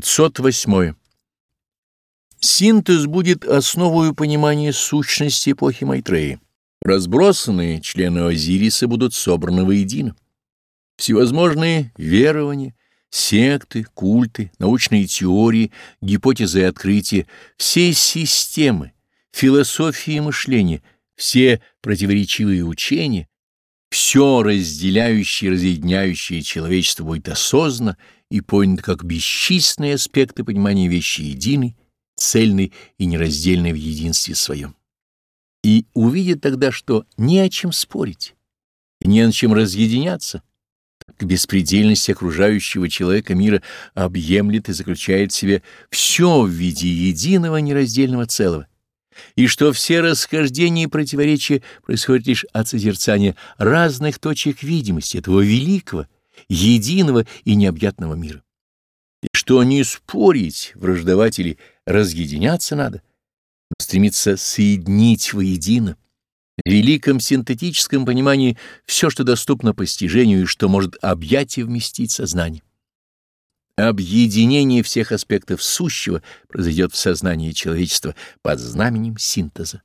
508. Синтез будет основою понимания сущности эпохи Майтреи. Разбросанные члены Азириса будут собраны воедино. Всевозможные верования, секты, культы, научные теории, гипотезы и открытия, все системы, философии мышления, все противоречивые учения, все разделяющее и разъединяющее человечество будет осознанно и понято как бесчисленные аспекты понимания вещи единой, цельной и нераздельной в единстве своем. И увидит тогда, что не о чем спорить, не о чем разъединяться, так беспредельность окружающего человека мира объемлет и заключает в себе все в виде единого нераздельного целого, и что все расхождения и противоречия происходят лишь от созерцания разных точек видимости этого великого, единого и необъятного мира. И что не спорить, враждовать или разъединяться надо, но стремиться соединить воедино, в великом синтетическом понимании все, что доступно постижению и что может объять и вместить сознание. Объединение всех аспектов сущего произойдет в сознании человечества под знаменем синтеза.